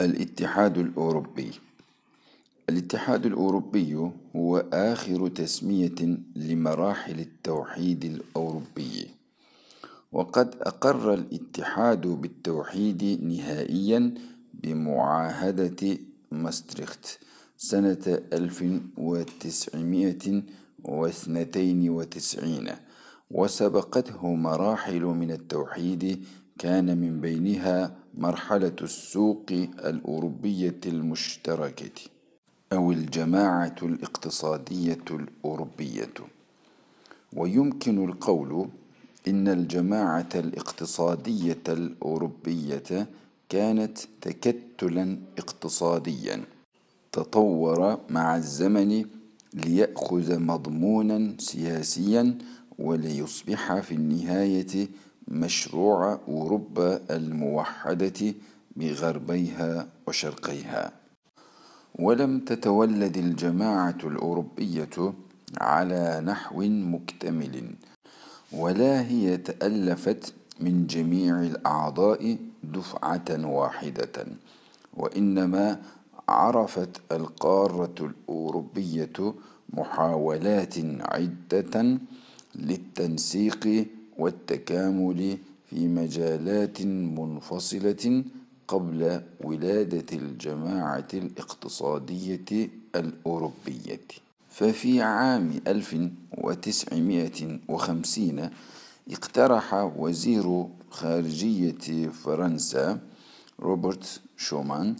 الاتحاد الأوروبي. الاتحاد الأوروبي هو آخر تسمية لمراحل التوحيد الأوروبي. وقد أقر الاتحاد بالتوحيد نهائيا بمعاهدة ماستريخت سنة 1992 وسبقته مراحل من التوحيد كان من بينها مرحلة السوق الأوروبية المشتركة أو الجماعة الاقتصادية الأوروبية. ويمكن القول إن الجماعة الاقتصادية الأوروبية كانت تكتلا اقتصاديا. تطور مع الزمن ليأخذ مضمونا سياسيا وليصبح في النهاية مشروع أوروبا الموحدة بغربيها وشرقيها. ولم تتولد الجماعة الأوروبية على نحو مكتمل ولا هي تألفت من جميع الأعضاء دفعة واحدة وإنما عرفت القارة الأوروبية محاولات عدة للتنسيق والتكامل في مجالات منفصلة قبل ولادة الجماعة الاقتصادية الأوروبية. ففي عام 1950 اقترح وزير خارجية فرنسا روبرت شومان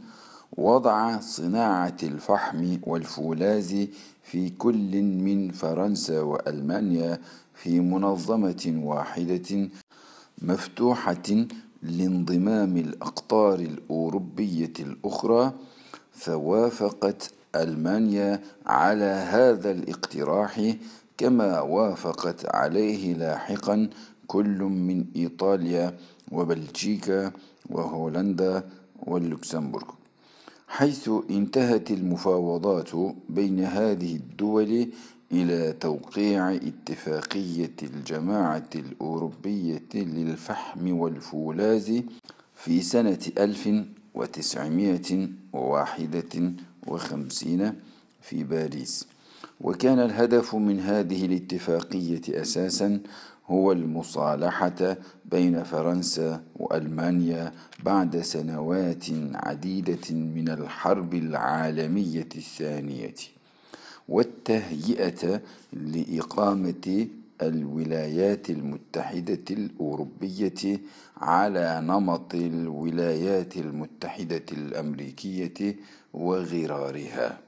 وضع صناعة الفحم والفولاذ في كل من فرنسا وألمانيا في منظمة واحدة مفتوحة لانضمام الأقطار الأوروبية الأخرى فوافقت ألمانيا على هذا الاقتراح كما وافقت عليه لاحقا كل من إيطاليا وبلجيكا وهولندا واللوكسمبورغ. حيث انتهت المفاوضات بين هذه الدول إلى توقيع اتفاقية الجماعة الأوروبية للفحم والفولاذ في سنة ألف وتسعمائة وواحدة وخمسين في باريس. وكان الهدف من هذه الاتفاقية أساسا هو المصالحة بين فرنسا وألمانيا بعد سنوات عديدة من الحرب العالمية الثانية والتهيئة لإقامة الولايات المتحدة الأوروبية على نمط الولايات المتحدة الأمريكية وغرارها.